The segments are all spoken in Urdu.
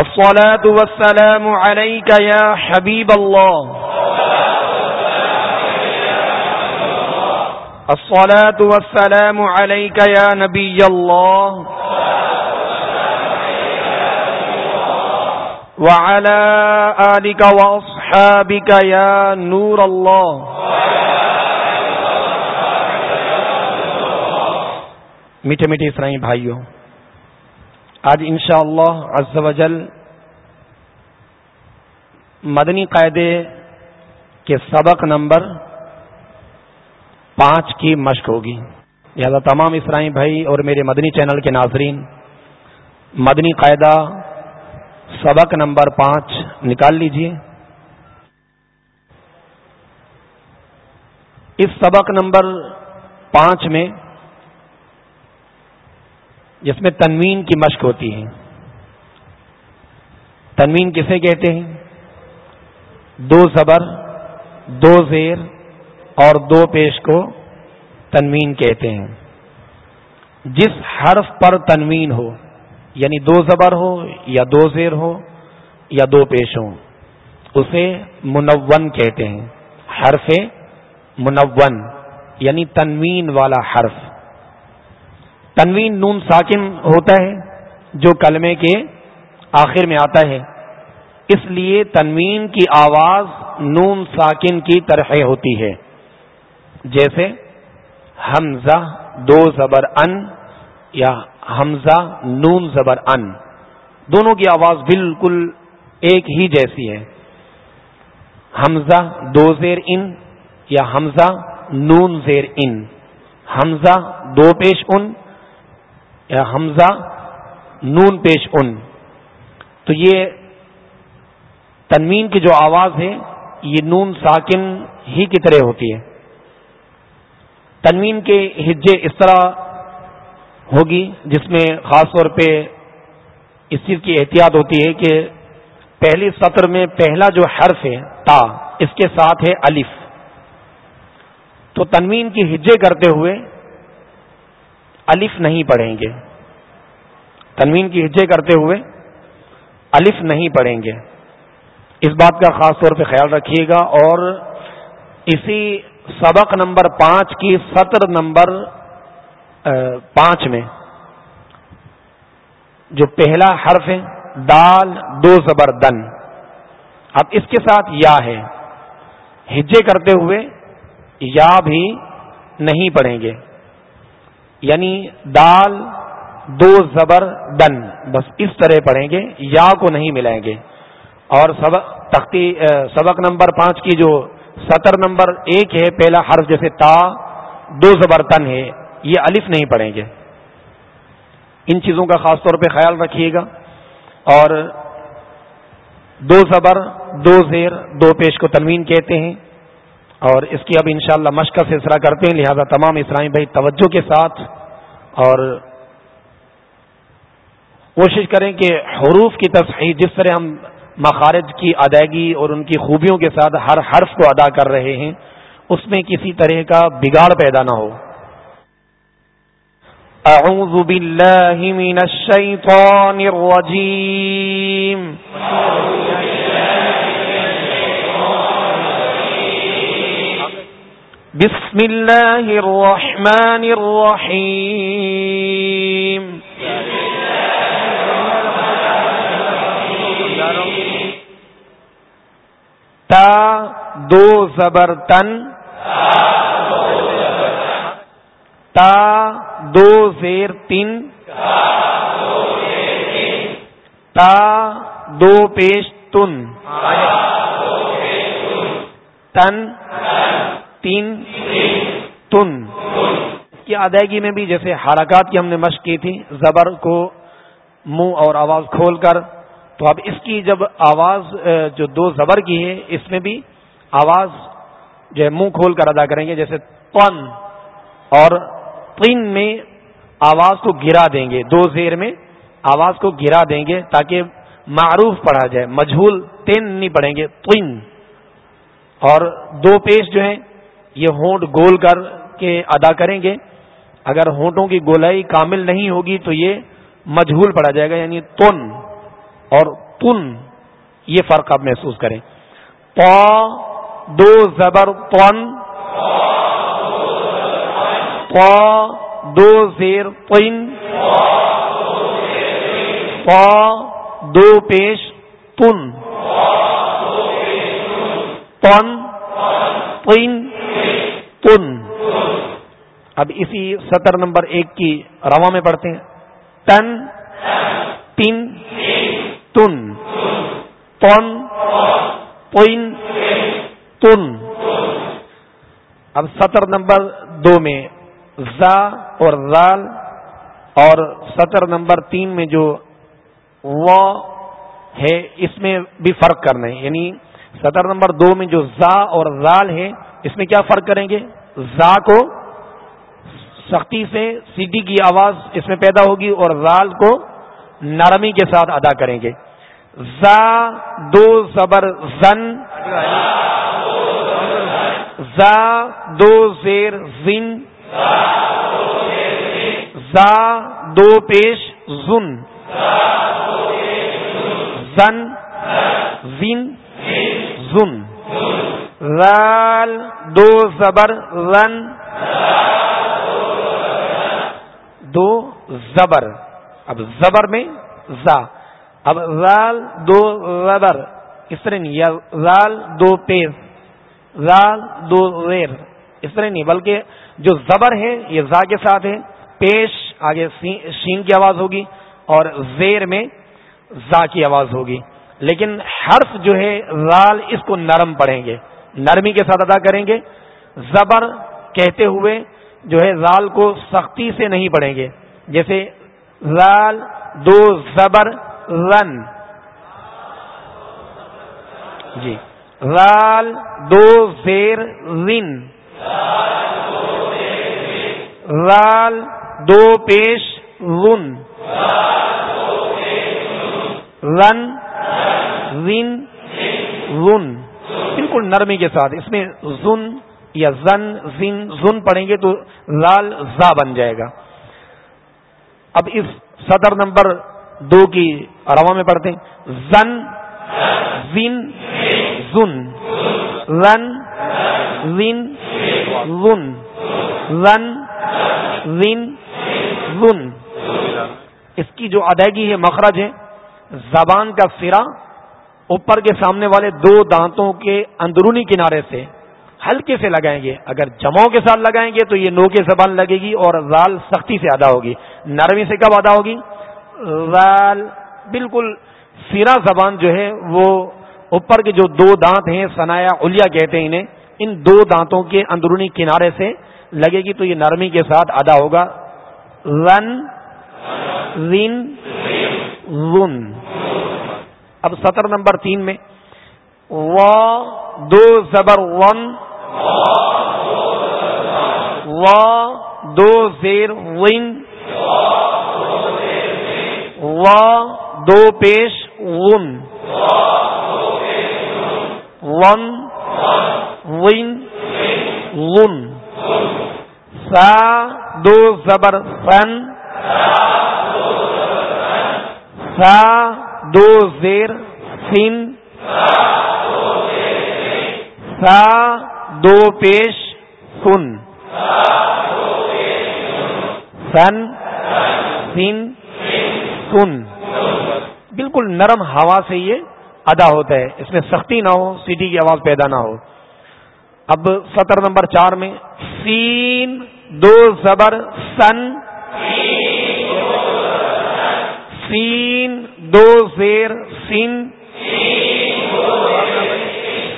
الصلاة والسلام عليك يا حبيب الله. الصلاة والسلام عليك يا نبي الله. وعلى آلك وأصحابك يا نور الله. میٹھے میٹھے اسرائی بھائیوں آج انشاءاللہ عز و جل مدنی قاعدے کے سبق نمبر پانچ کی مشق ہوگی۔ لہذا تمام اسرائی بھائی اور میرے مدنی چینل کے ناظرین، مدنی قاعدہ سبق نمبر پانچ نکال لیجیے۔ اس سبق نمبر پانچ میں جس میں تنوین کی مشق ہوتی ہے۔ تنوین کسے کہتے ہیں؟ دو زبر، دو زیر اور دو پیش کو تنوین کہتے ہیں۔ جس حرف پر تنوین ہو یعنی دو زبر ہو یا دو زیر ہو یا دو پیش ہو اسے منون کہتے ہیں۔ حرف منون یعنی تنوین والا حرف۔ تنوین نون ساکن ہوتا ہے جو کلمے کے آخر میں آتا ہے۔ اس لیے تنوین کی آواز نون ساکن کی طرح ہوتی ہے۔ جیسے حمزہ دو زبر ان یا حمزہ نون زبر ان۔ دونوں کی آواز بالکل ایک ہی جیسی ہے۔ حمزہ دو زیر ان یا حمزہ نون زیر ان۔ حمزہ دو پیش ان حمزہ، نون پیش ان۔ تو یہ تنوین کی جو آواز ہے، یہ نون ساکن ہی کی طرح ہوتی ہے۔ تنوین کے ہجے اس طرح ہوگی، جس میں خاص طور پہ اس چیز کی احتیاط ہوتی ہے کہ پہلی سطر میں پہلا جو حرف ہے، تا، اس کے ساتھ ہے الف۔ تو تنوین کی ہجے کرتے ہوئے الف نہیں پڑھیں گے۔ تنوین کی ہجے کرتے ہوئے الف نہیں پڑھیں گے۔ اس بات کا خاص طور پہ خیال رکھیے گا اور اسی سبق نمبر پانچ کی سطر نمبر پانچ میں جو پہلا حرف ہے، دال دو زبر دن۔ اب اس کے ساتھ یا ہے۔ ہجے کرتے ہوئے یا بھی نہیں پڑھیں گے۔ یعنی دال، دو زبر، دن۔ بس اس طرح پڑھیں گے، یا کو نہیں ملائیں گے۔ اور سبق تختی سبق نمبر پانچ کی جو سطر نمبر ایک ہے، پہلا حرف جیسے تا، دو زبر تن ہے، یہ الف نہیں پڑھیں گے۔ ان چیزوں کا خاص طور پہ خیال رکھیے گا۔ اور دو زبر، دو زیر، دو پیش کو تنوین کہتے ہیں۔ اور اس کی اب انشاءاللہ شاء مشق کا سلسلہ کرتے ہیں، لہذا تمام اسلامی بھائی توجہ کے ساتھ اور کوشش کریں کہ حروف کی تصحیح جس طرح ہم مخارج کی ادائیگی اور ان کی خوبیوں کے ساتھ ہر حرف کو ادا کر رہے ہیں، اس میں کسی طرح کا بگاڑ پیدا نہ ہو۔ اعوذ باللہ من الشیطان الرجیم۔ بسم اللہ الرحمن الرحیم تا دو زبر تن. تا دو زیر تین. تا دو پیش تن. تن. تین تن۔ کی ادائیگی میں بھی جیسے حرکات کی ہم نے مشق کی تھی، زبر کو منہ اور آواز کھول کر۔ تو اب اس کی جب آواز جو دو زبر کی ہے، اس میں بھی آواز جو ہے منہ کھول کر ادا کریں گے، جیسے پن اور تین میں آواز کو گرا دیں گے، دو زیر میں آواز کو گرا دیں گے تاکہ معروف پڑھا جائے، مجھول تین نہیں پڑھیں گے تین اور دو پیش جو ہیں یہ ہونٹ گول کر کے ادا کریں گے۔ اگر ہونٹوں کی گولائی کامل نہیں ہوگی تو یہ مجھول پڑا جائے گا یعنی تن اور تن، یہ فرق آپ محسوس کریں۔ پا دو زبر پن پا دو زیر پن پا دو پیش، تن۔ پن پن اب اسی سطر نمبر ایک کی روا میں پڑھتے ہیں۔ تن تین تن پن پوئن تن۔ اب سطر نمبر دو میں زا اور زال اور سطر نمبر تین میں جو و ہے، اس میں بھی فرق کرنا ہے۔ یعنی سطر نمبر دو میں جو زا اور زال ہے، اس میں کیا فرق کریں گے؟ زا کو سختی سے سیٹی کی آواز اس میں پیدا ہوگی اور زال کو نرمی کے ساتھ ادا کریں گے۔ زا دو زبر زن۔ زا دو زیر زن۔ زا دو پیش زن۔ زن۔ زن۔ زن۔ رال دو زبر رن دو زبر۔ اب زبر میں زا۔ اب رال دو زبر۔ اس طرح نہیں، یا رال دو پیز۔ رال دو زیر۔ اس طرح نہیں، بلکہ جو زبر ہے، یہ زا کے ساتھ ہے۔ پیش، آگے شین کی آواز ہوگی۔ اور زیر میں زا کی آواز ہوگی۔ لیکن حرف جو ہے رال اس کو نرم پڑھیں گے۔ نرمی کے ساتھ ادا کریں گے۔ زبر کہتے ہوئے جو ہے رال کو سختی سے نہیں پڑھیں گے۔ جیسے رال دو زبر، رن۔ جی۔ رال دو زیر، رن۔ رال دو پیش، رن۔ رن رن رن۔ بالکل نرمی کے ساتھ۔ اس میں زن یا زن زن زن پڑھیں گے تو لال زا بن جائے گا۔ اب اس صدر نمبر دو کی روا میں پڑھتے ہیں۔ زن زن زن۔ رن زن زن۔ رن زن زن۔ اس کی جو ادائیگی ہے، مخرج ہے۔ زبان کا سرا اوپر کے سامنے والے دو دانتوں کے اندرونی کنارے سے۔ ہلکے سے لگائیں گے۔ اگر جماؤں کے ساتھ لگائیں گے تو یہ نو کے زبان لگے گی اور رال سختی سے ادا ہوگی۔ نرمی سے کب ادا ہوگی؟ رال بالکل سیرا زبان جو ہے وہ اوپر کے جو دو دانت ہیں سنایا الیا کہتے ہیں انہیں، ان دو دانتوں کے اندرونی کنارے سے لگے گی تو یہ نرمی کے ساتھ ادا ہوگا۔ رن رن اب سطر نمبر تین میں۔ و، دو زبر، ون۔ و دو زیر ون و دو پیش ون ون ون ون سا دو زبر فن سا دو زیر سن سا دو پیش سن سن سن سن۔ بالکل نرم ہوا سے یہ ادا ہوتا ہے۔ اس میں سختی نہ ہو، سیٹی کی آواز پیدا نہ ہو۔ اب سطر نمبر چار میں سین دو زبر سن۔ سین دو زیر سن۔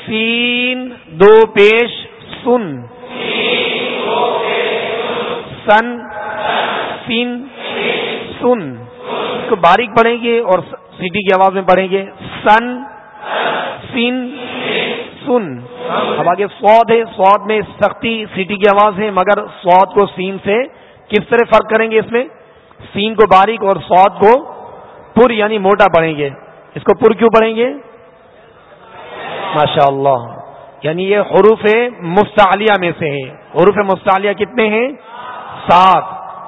سین دو پیش سن سن سن سن اس کو باریک پڑھیں گے اور سٹی کی آواز میں پڑھیں گے سن سن سن اب آگے سواد ہے، سواد میں سختی سیٹی کی آواز ہے، مگر سواد کو سین سے کس طرح فرق کریں گے اس میں؟ سین کو باریک اور سواد کو پر یعنی موٹا پڑھیں گے۔ اس کو پر کیوں پڑھیں گے؟ ماشاء اللہ یعنی یہ حروف مستعلیہ میں سے ہے حروف مستعلیہ کتنے ہیں؟ سات۔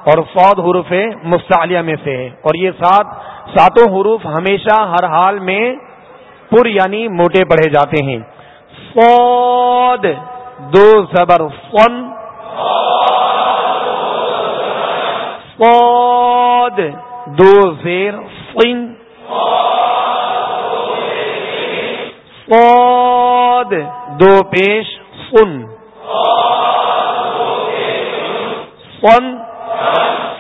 اور سعود حروف مستعلیہ میں سے ہے اور یہ سات، ساتوں حروف ہمیشہ ہر حال میں پر یعنی موٹے پڑھے جاتے ہیں۔ فود دو زبر فن۔ فود دو زیر فن۔ فود دو پیش فن۔ فن۔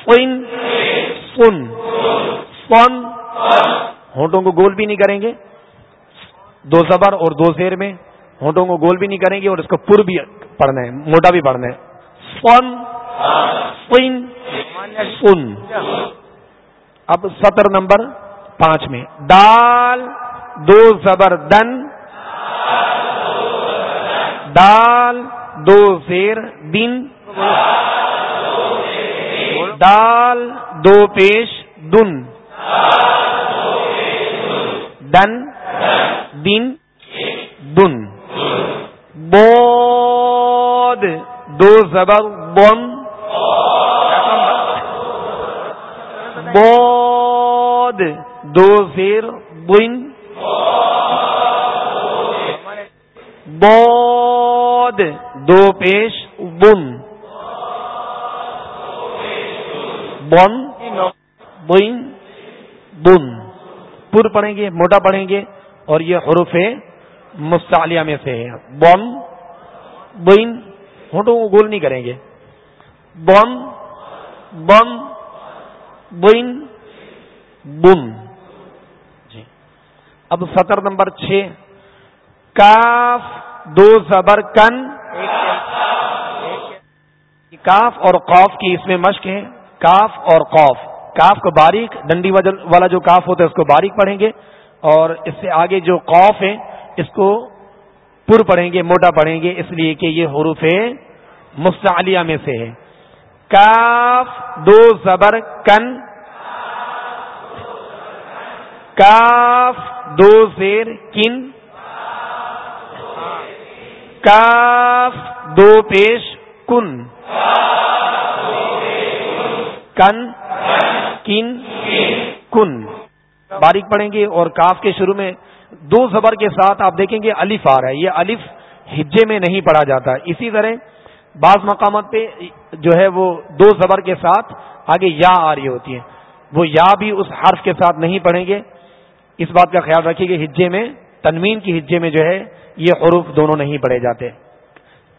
فن۔ فن۔ فن۔ ہونٹوں کو گول بھی نہیں کریں گے۔ دو زبر اور دو زیر میں ہونٹوں کو گول بھی نہیں کریں گے اور اس کو پر بھی پڑھنا ہے، موٹا بھی پڑھنا ہے۔ فن۔ فن۔ فن۔ اب سطر نمبر پانچ میں۔ دال، دو زبر دن۔ دال، دو زیر، دن۔ دال، دو پیش، دن۔ دن۔ دن۔ دن۔ بود۔ دو زبر بن بود۔ دو زیر، بن۔ بود دو پیش بن۔ بن بن بن۔ پر پڑھیں گے، موٹا پڑھیں گے۔ اور یہ حروف مستعلیہ میں سے ہے بن بین ہونٹوں کو گول نہیں کریں گے۔ بن بن بین بن۔ جی۔ اب سطر نمبر چھ۔ کاف دو زبر کن. کاف اور قوف کی اس میں مشق ہے. کاف اور قوف کاف کو باریک ڈنڈی والا جو کاف ہوتا ہے اس کو باریک پڑھیں گے اور اس سے آگے جو قوف ہے اس کو پر پڑھیں گے، موٹا پڑھیں گے، اس لیے کہ یہ حروف مستعلیہ میں سے ہے۔ کاف دو زبر کن. کاف دو زیر کن. کاف، دو پیش، کن۔ کن کن کن۔ باریک پڑھیں گے اور کاف کے شروع میں دو زبر کے ساتھ آپ دیکھیں گے الف آ رہا ہے۔ یہ الف ہجے میں نہیں پڑھا جاتا۔ اسی طرح بعض مقامات پہ جو ہے وہ دو زبر کے ساتھ آگے یا آ رہی ہوتی ہے وہ یا بھی اس حرف کے ساتھ نہیں پڑھیں گے۔ اس بات کا خیال رکھیے کہ ہجے میں، تنوین کی ہجے میں جو ہے یہ حروف دونوں نہیں پڑھے جاتے۔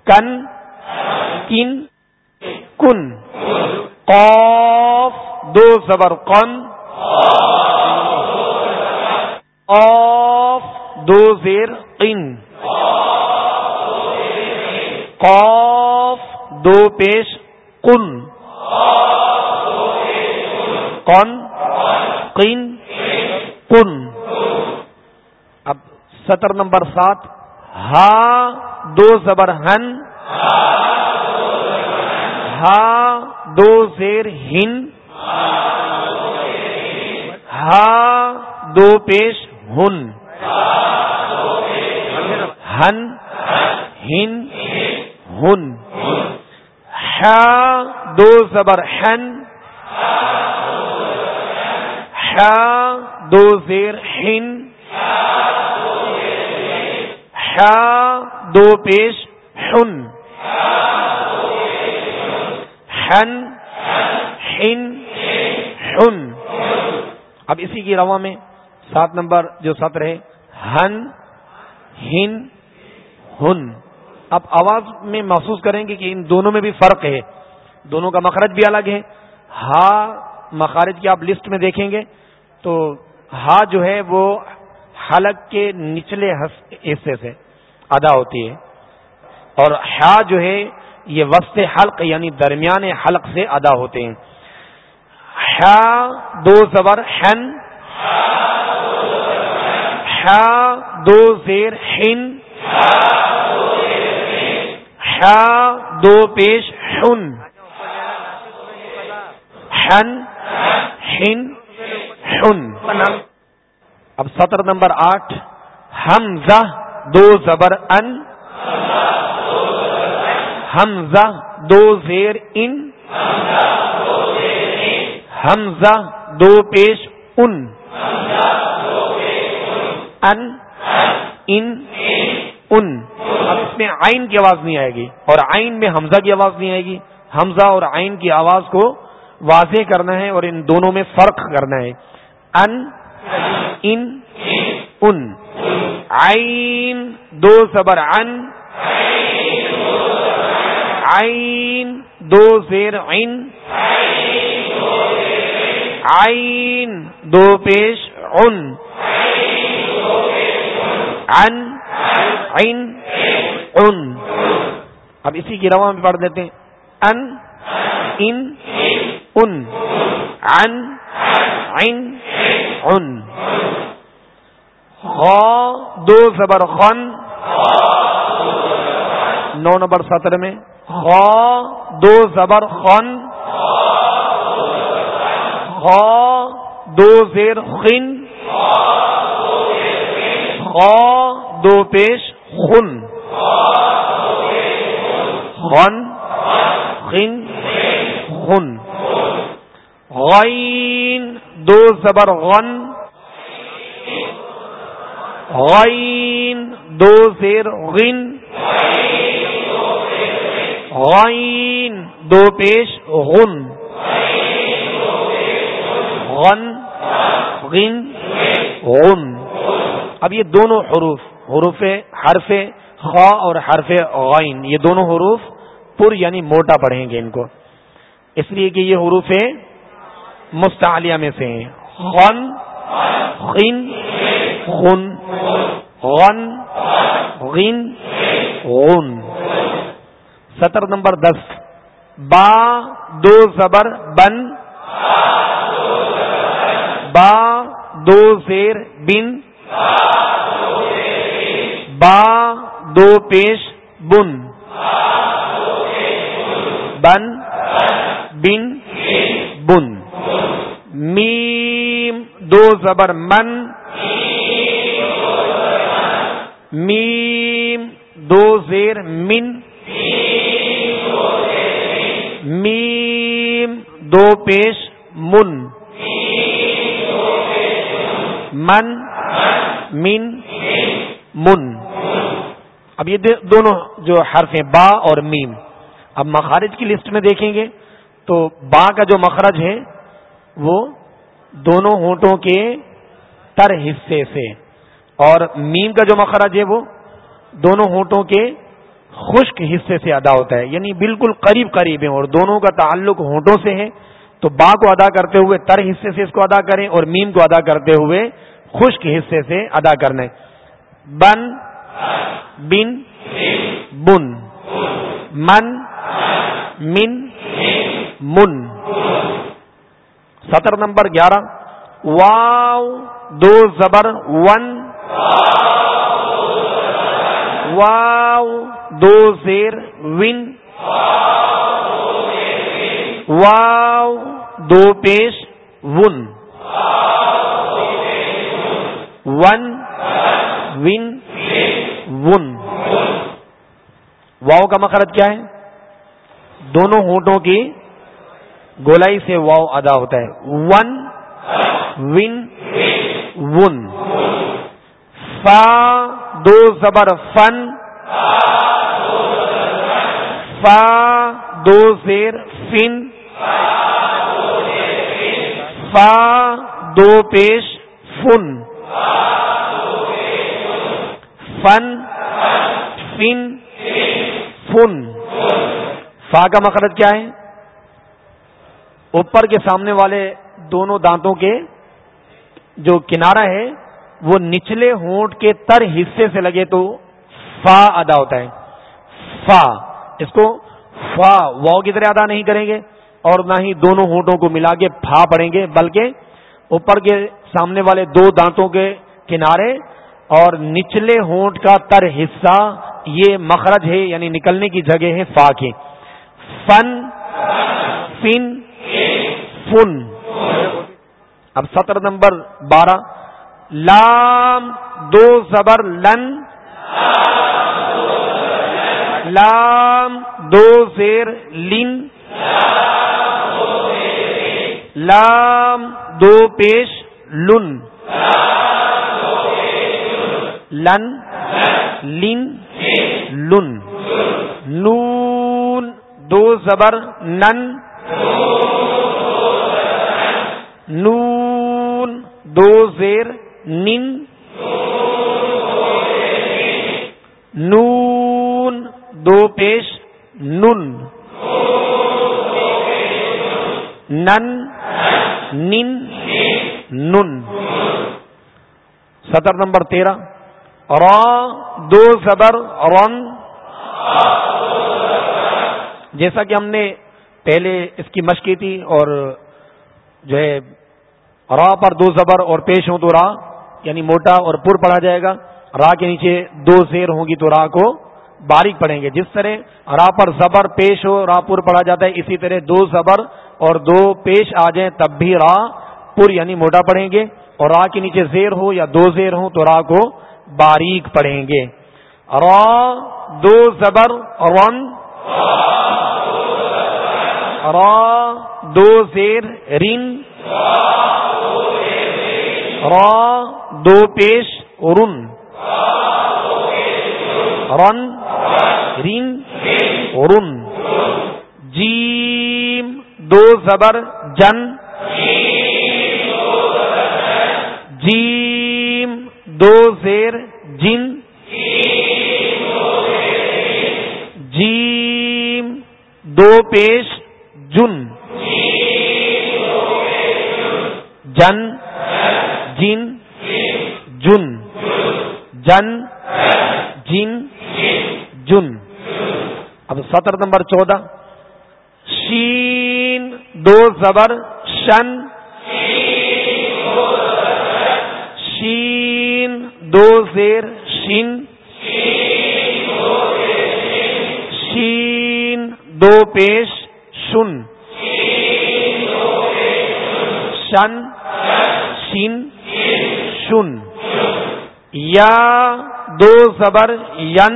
کن کن کن۔ قوف دو زبر قن۔ دو زیر قن۔ قاف، دو پیش کن کون قن کن اب سطر نمبر سات۔ ہا دو زبر ہن۔ ہا دو زیر ہن۔ ہا دو پیش ہن۔ ہن۔ ہن۔ ہن۔ ہا دو زبر ہن۔ ہا دو زیر ہن۔ دو پیش ہن ہن ہن ہن اب اسی کی روا میں سات نمبر جو سطر ہے ہن ہن ہن آپ آواز میں محسوس کریں گے کہ ان دونوں میں بھی فرق ہے دونوں کا مخرج بھی الگ ہے ہا مخارج کی آپ لسٹ میں دیکھیں گے تو ہا جو ہے وہ حلق کے نچلے حصے سے ادا ہوتی ہے۔ اور ہا جو ہے، یہ وسط حلق یعنی درمیان حلق سے ادا ہوتے ہیں۔ دو زبر ہن دو زیر ہن دو پیش ہن ہن ہن اب سطر نمبر آٹھ، حمزہ۔ دو زبر ان حمزہ دو زیر ان حمزہ دو پیش ان ان ان ان اب اس میں آئین کی آواز نہیں آئے گی اور آئین میں حمزہ کی آواز نہیں آئے گی حمزہ اور آئین کی آواز کو واضح کرنا ہے اور ان دونوں میں فرق کرنا ہے ان ان ان عین، دو صبر ان عین، دو زیر عین. عین، دو پیش ان ان عین ان اب اسی کی روا میں پڑھ دیتے ہیں. ان ان ان ان عین ان دو زبر خن نو نمبر سترہ میں دو زبر خن دو زیر خن دو پیش خن خن خن خن غین، دو زبر غن غین، دو زیر غن غین، دو پیش غن۔ غن غن غن۔ اب یہ دونوں حروف حروف حرف خا اور حرف غائن یہ دونوں حروف پر یعنی موٹا پڑھیں گے ان کو۔ اس لیے کہ یہ حروف مستعلیہ میں سے ہیں۔ غن غن۔ خن غن غن غن سطر نمبر دس۔ با، دو زبر، بن۔ با، دو زیر، بن۔ با، دو پیش، بن۔ بن بن بن۔ میم، دو زبر، من۔ میم، دو زیر من۔ میم، دو پیش من۔ من من من۔ اب یہ دونوں جو حرف ہیں، با اور میم۔ اب مخارج کی لسٹ میں دیکھیں گے تو با کا جو مخرج ہے، وہ دونوں ہونٹوں کے تر حصے سے۔ اور میم کا جو مخرج ہے وہ دونوں ہونٹوں کے خشک حصے سے ادا ہوتا ہے یعنی بالکل قریب قریب ہیں اور دونوں کا تعلق ہونٹوں سے ہے۔ تو با کو ادا کرتے ہوئے تر حصے سے اس کو ادا کریں اور میم کو ادا کرتے ہوئے خشک حصے سے ادا کرنا ہے۔ بن بن بن، من من من۔ سطر نمبر گیارہ۔ واؤ دو زبر، ون۔ واو، دو زیر، ون۔ واو، دو پیش، ون۔ ون ون ون۔ واؤ کا مخرج کیا ہے؟ دونوں ہونٹوں کی گولائی سے واؤ ادا ہوتا ہے۔ ون ون ون۔ فا، دو زبر فن، فا، دو زیر فن، فا، دو پیش فن فن فن فن۔ فا کا مقرد کیا ہے؟ اوپر کے سامنے والے دونوں دانتوں کے جو کنارہ ہے وہ نچلے ہونٹ کے تر حصے سے لگے تو فا ادا ہوتا ہے۔ فا۔ اس کو فا واؤ کی طرح ادا نہیں کریں گے اور نہ ہی دونوں ہونٹوں کو ملا کے پھا پڑیں گے، بلکہ اوپر کے سامنے والے دو دانتوں کے کنارے اور نچلے ہونٹ کا تر حصہ، یہ مخرج ہے یعنی نکلنے کی جگہ ہے فا کے فن۔ فن۔ فن۔ اب سطر نمبر بارہ۔ لام دو زبر لن لام دو زیر لن لام دو پیش لن لن لن لن نون دو زبر نن نون دو زیر نن نون، دو پیش نن نن نن نن سطر نمبر تیرہ۔ را، دو زبر رن۔ جیسا کہ ہم نے پہلے اس کی مشق کی تھی اور جو ہے، را پر دو زبر اور پیش ہوں تو را۔ یعنی موٹا اور پر پڑا جائے گا۔ را کے نیچے دو زیر ہوں گی تو را کو باریک پڑیں گے۔ جس طرح را پر زبر پیش ہو، را پور پڑا جاتا ہے، اسی طرح دو زبر اور دو پیش آ جائیں تب بھی را پور یعنی موٹا پڑیں گے۔ اور را کے نیچے زیر ہو یا دو زیر ہو تو را کو باریک پڑھیں گے۔ را، دو زبر، رن۔ را، دو زیر، رن۔ را دو پیش رن۔ رن رن رن۔ جیم، دو زبر، جن۔ جیم، دو زیر، جن۔ جیم، دو پیش جن جن۔ جن۔ جن۔ جن جن جن۔ اب سطر نمبر چودہ۔ شین دو زبر، شن۔ شین دو زیر، شین۔ شین دو پیش، شن۔ شن، شین، شن۔ یا دو زبر ین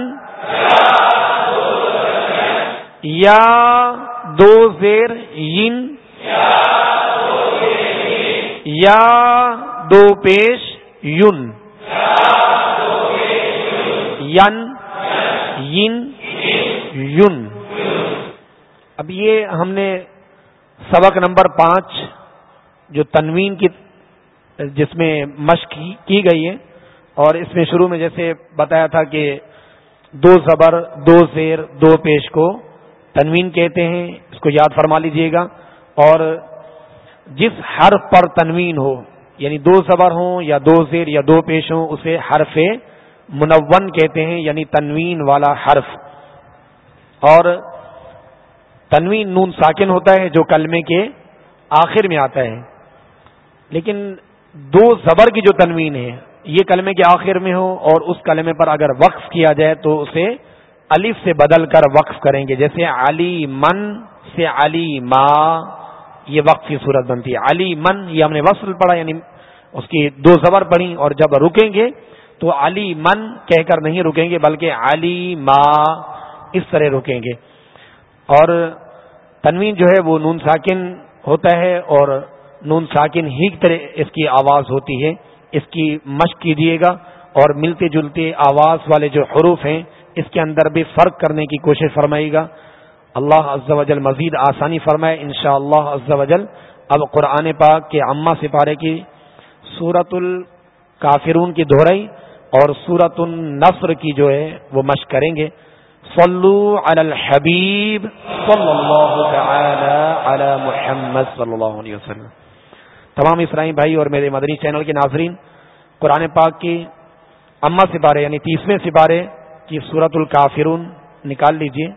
یا دو زیر ین یا دو پیش یون ین ین یون اب یہ ہم نے سبق نمبر پانچ جو تنوین کی جس میں مشق کی گئی ہے اور اس میں شروع میں جیسے بتایا تھا کہ دو زبر، دو زیر، دو پیش کو تنوین کہتے ہیں، اس کو یاد فرما لیجیے گا۔ اور جس حرف پر تنوین ہو یعنی دو زبر ہوں یا دو زیر یا دو پیش ہوں، اسے حرف منون کہتے ہیں یعنی تنوین والا حرف۔ اور تنوین نون ساکن ہوتا ہے، جو کلمے کے آخر میں آتا ہے۔ لیکن دو زبر کی جو تنوین ہے یہ کلمے کے آخر میں ہو اور اس کلمے پر اگر وقف کیا جائے تو اسے الف سے بدل کر وقف کریں گے۔ جیسے علی من سے علی ما، یہ وقف کی صورت بنتی ہے۔ علی من، یہ ہم نے وصل پڑھا یعنی اس کی دو زبر پڑھی اور جب رکیں گے تو علی من کہہ کر نہیں رکیں گے، بلکہ علی ما اس طرح رکیں گے۔ اور تنوین جو ہے وہ نون ساکن ہوتا ہے اور نون ساکن ہی طرح اس کی آواز ہوتی ہے۔ اس کی مشق کیجیے گا اور ملتے جلتے آواز والے جو حروف ہیں، اس کے اندر بھی فرق کرنے کی کوشش فرمائے گا۔ اللہ عز و جل مزید آسانی فرمائے ان شاء اللہ عز و جل۔ اب قرآن پاک کے عامہ سپارے کی سورت الکافرون کی دہرائی اور سورت النصر کی جو ہے، وہ مشق کریں گے۔ صلو علی الحبیب، صلی اللہ تعالی علی محمد صلی اللہ علیہ وسلم۔ تمام اسرائیل بھائی اور میرے مدنی چینل کے ناظرین، قرآن پاک کی اما سپارے یعنی تیسویں سپارے کی صورت الکافرون نکال لیجیے۔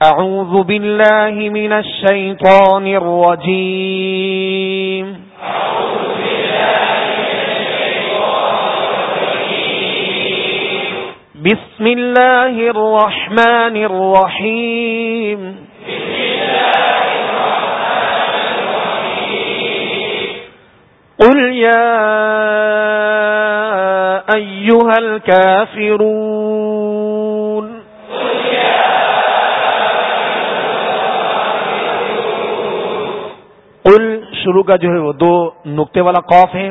اعوذ باللہ من الشیطان الرجیم۔ بسم اللہ الرحمن الرحیم۔ قل يا أيها الكافرون قل شروع کا جو ہے وہ دو نقطے والا قوف ہے،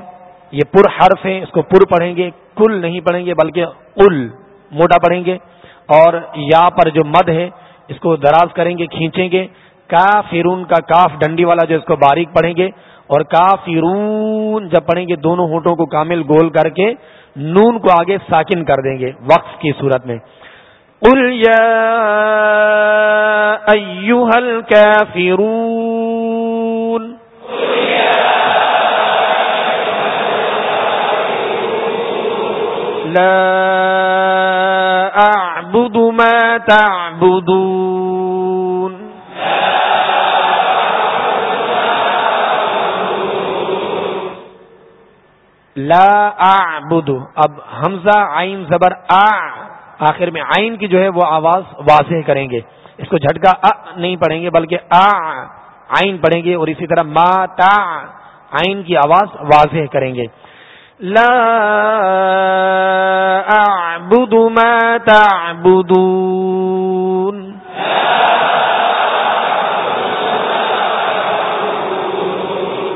یہ پر حرف ہے، اس کو پر پڑھیں گے، کل نہیں پڑھیں گے، بلکہ ال موٹا پڑھیں گے، اور یا پر جو مد ہے، اس کو دراز کریں گے، کھینچیں گے کا فرون کا کاف ڈنڈی والا جو اس کو باریک پڑھیں گے اور کا فرون جب پڑھیں گے دونوں ہونٹوں کو کامل گول کر کے نون کو آگے ساکن کر دیں گے وقف کی صورت میں۔ لا أعبد ما تعبدون۔ لا اعبد. اب حمزہ عین زبر آ. آخر میں عین کی جو ہے وہ آواز واضح کریں گے. اس کو جھٹکا ا نہیں پڑھیں گے بلکہ آ. عین پڑھیں گے اور اسی طرح ما تا. عین کی آواز واضح کریں گے. لا أعبد ما تعبدون.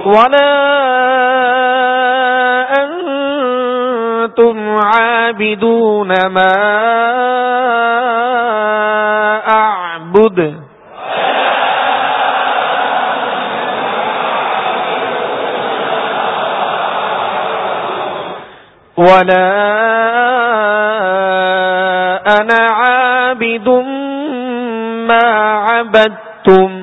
ولا أنتم عابدون ما أعبد ولا أنا عابد ما عبدتم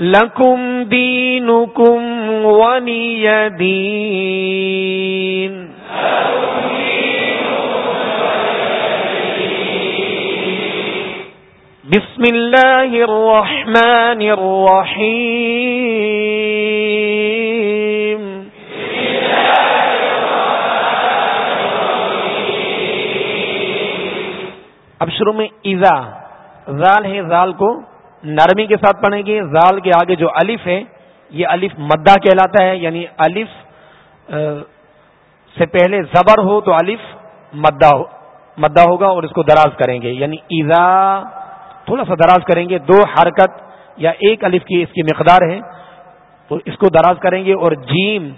لكم دينكم ولي دين بسم الله الرحمن الرحيم اب شروع میں ایزا زال ہے زال کو نرمی کے ساتھ پڑھیں گے۔ زال کے آگے جو الف ہے، یہ الف مدہ کہلاتا ہے یعنی الف سے پہلے زبر ہو تو الف مدہ مدہ ہوگا اور اس کو دراز کریں گے۔ یعنی ایزا تھوڑا سا دراز کریں گے، دو حرکت یا ایک الف کی اس کی مقدار ہے، تو اس کو دراز کریں گے اور جیم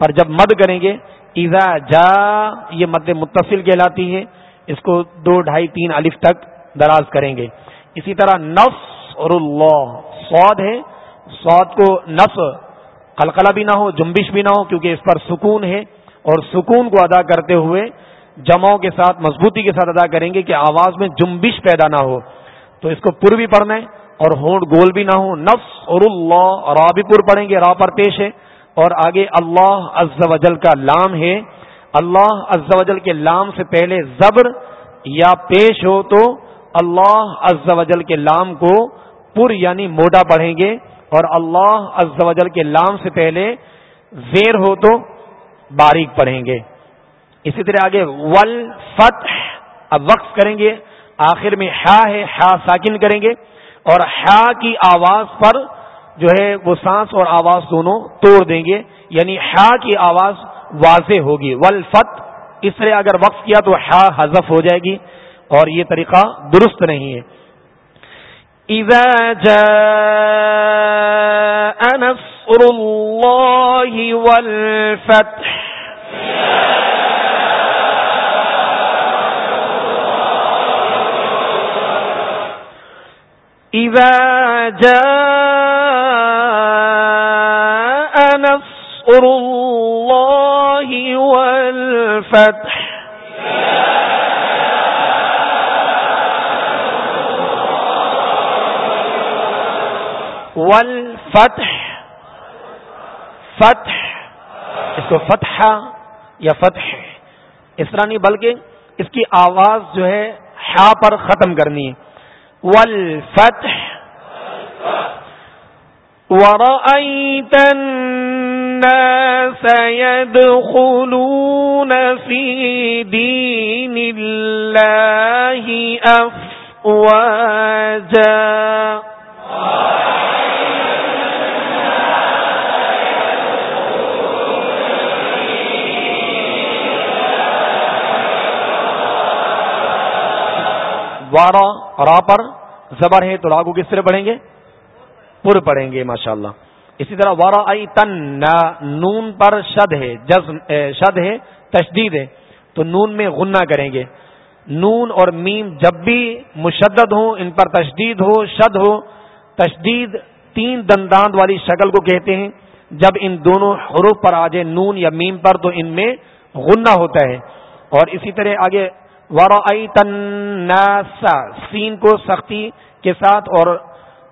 پر جب مد کریں گے ایزا جا، یہ مد متصل کہلاتی ہے، اس کو دو، ڈھائی، تین الف تک دراز کریں گے۔ اسی طرح نفس اور اللہ سعود ہے۔ سعود کو نف قلقلہ بھی نہ ہو، جنبش بھی نہ ہو، کیونکہ اس پر سکون ہے۔ اور سکون کو ادا کرتے ہوئے جماؤں کے ساتھ، مضبوطی کے ساتھ ادا کریں گے کہ آواز میں جنبش پیدا نہ ہو۔ تو اس کو پر بھی پڑھنا ہے اور ہونٹ گول بھی نہ ہو۔ نفس اور اللہ، را بھی پر پڑھیں گے، را پر پیش ہے۔ اور آگے اللہ عز و جل کا لام ہے۔ اللہ عز و جل کے لام سے پہلے زبر یا پیش ہو تو اللہ عز و جل کے لام کو پر یعنی موٹا پڑھیں گے اور اللہ عز و جل کے لام سے پہلے زیر ہو تو باریک پڑھیں گے۔ اسی طرح آگے، ول فتح۔ اب وقف کریں گے۔ آخر میں ہا ہے ہا ساکن کریں گے۔ اور ہا کی آواز پر جو ہے وہ سانس اور آواز دونوں توڑ دیں گے۔ یعنی ہا کی آواز واضح ہوگی۔ ولفت اس طرح اگر وقف کیا تو ہا حذف ہو جائے گی۔ اور یہ طریقہ درست نہیں ہے۔ اذا جاء نصر الله والفتح. إذا جاء نصر الله والفتح. والفتح. فتح. اس کو فتح یا فتح. اس طرح نہیں بلکہ اس کی آواز جو ہے ہا پر ختم کرنی ہے. والفتح. ورأيت الناس يدخلون في دين الله أفواجا. وارا، را پر زبر ہے تو راگو کس طرح پڑھیں گے؟ پر پڑھیں گے، ماشاءاللہ۔ اسی طرح وارا آئی تن نون پر شد ہے، جزم شد ہے، تشدید ہے۔ تو نون میں غنہ کریں گے۔ نون اور میم جب بھی مشدد ہو ان پر تشدید ہو، شد ہو، تشدید تین دنداند والی شکل کو کہتے ہیں۔ جب ان دونوں حروف پر آ جائے نون یا میم پر، تو ان میں غنہ ہوتا ہے۔ اور اسی طرح آگے سین کو سختی کے ساتھ اور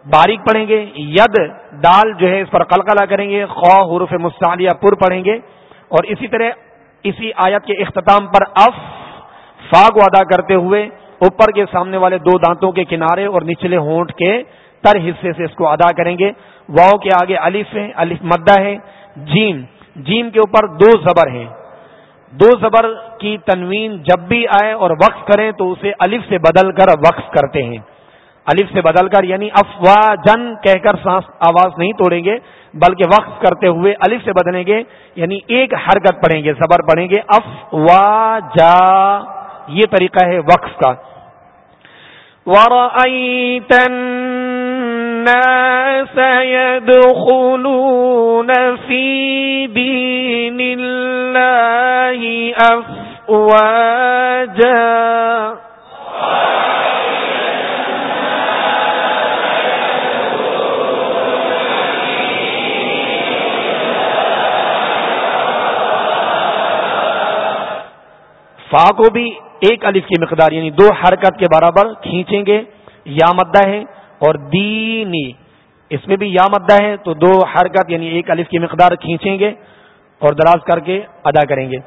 باریک پڑھیں گے، ید، دال جو ہے اس پر قلقلہ کریں گے خو حروف مستعلیہ پر پڑھیں گے۔ اور اسی طرح اسی آیت کے اختتام پر اف فا کو ادا کرتے ہوئے اوپر کے سامنے والے دو دانتوں کے کنارے اور نچلے ہونٹ کے تر حصے سے اس کو ادا کریں گے۔ واؤ کے آگے الف ہے، الف مدہ ہے، جیم جیم کے اوپر دو زبر ہیں۔ دو زبر کی تنوین جب بھی آئے اور وقف کریں تو اسے الف سے بدل کر وقف کرتے ہیں۔ الف سے بدل کر یعنی افوا جن کہہ کر سانس آواز نہیں توڑیں گے، بلکہ وقف کرتے ہوئے الف سے بدلیں گے یعنی ایک حرکت پڑھیں گے، زبر پڑھیں گے۔ اف وا جا یہ طریقہ ہے وقف کا۔ الناس يدخلون في دين الله أفواجا. فا کو بھی ایک الف کی مقدار یعنی دو حرکت کے برابر کھینچیں گے، یا مدہ ہے اور دینی، اس میں بھی یا مدہ ہے تو دو حرکت یعنی ایک الف کی مقدار کھینچیں گے اور دراز کر کے ادا کریں گے۔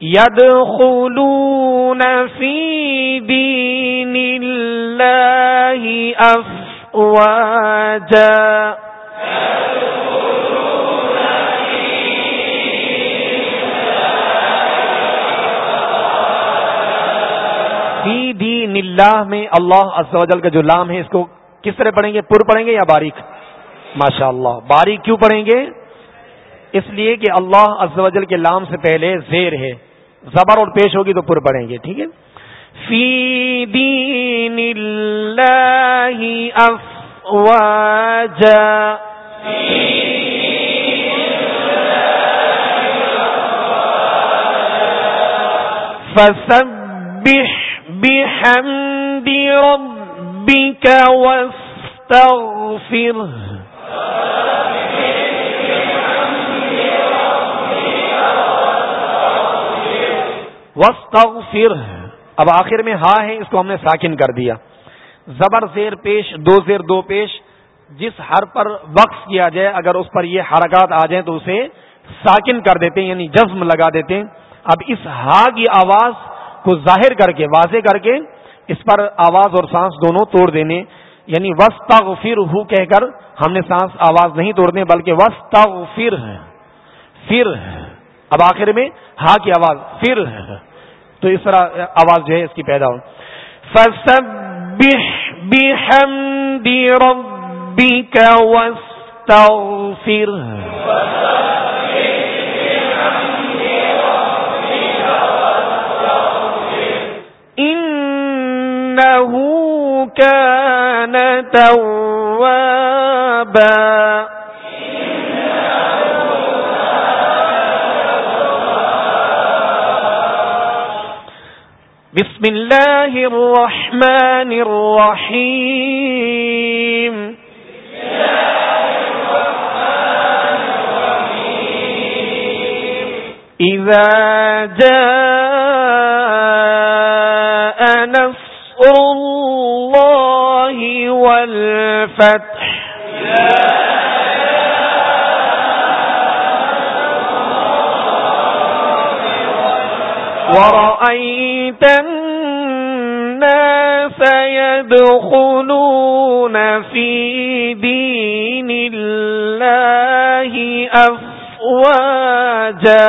ید خلون فی دین اللہ فی دین اللہ میں اللہ عز و جل کا جو لام ہے، اس کو کس طرح پڑھیں گے؟ پر پڑھیں گے یا باریک؟ ماشاء اللہ باریک کیوں پڑھیں گے؟ اس لیے کہ اللہ عز و جل کے لام سے پہلے زیر ہے. زبر اور پیش ہوگی تو پر پڑھیں گے، ٹھیک ہے؟ فی دین اللہ افواجا. فسبح بحمد ربك واستغفره. واستغفره. اب آخر میں ہاں ہے، اس کو ہم نے ساکن کر دیا۔ زبر زیر پیش، دو زیر دو پیش۔ جس ہر پر وقف کیا جائے، اگر اس پر یہ حرکات آ جائیں تو اسے ساکن کر دیتے ہیں یعنی جزم لگا دیتے ہیں۔ اب اس ہا کی آواز کو ظاہر کر کے، واضح کر کے اس پر آواز اور سانس دونوں توڑ دینے یعنی وسط فر ہو کہہ کر ہم نے سانس آواز نہیں توڑنے، بلکہ وسط فر پھر اب آخر میں ہا کی آواز پھر تو اس طرح آواز جو ہے اس کی پیدا ہو إنه كان توابا بسم الله الرحمن الرحيم إذا جاء والفتح ورأيت الناس يدخلون في دين الله أفواجا.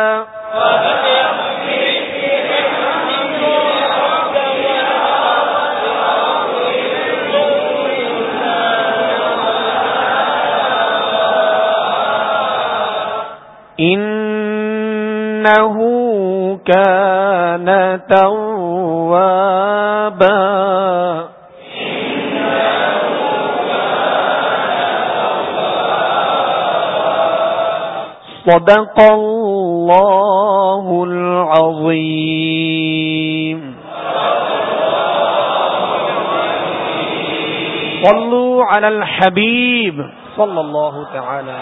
إنه كان توابا صدق الله العظيم. صلوا على الحبيب. صلى الله تعالى.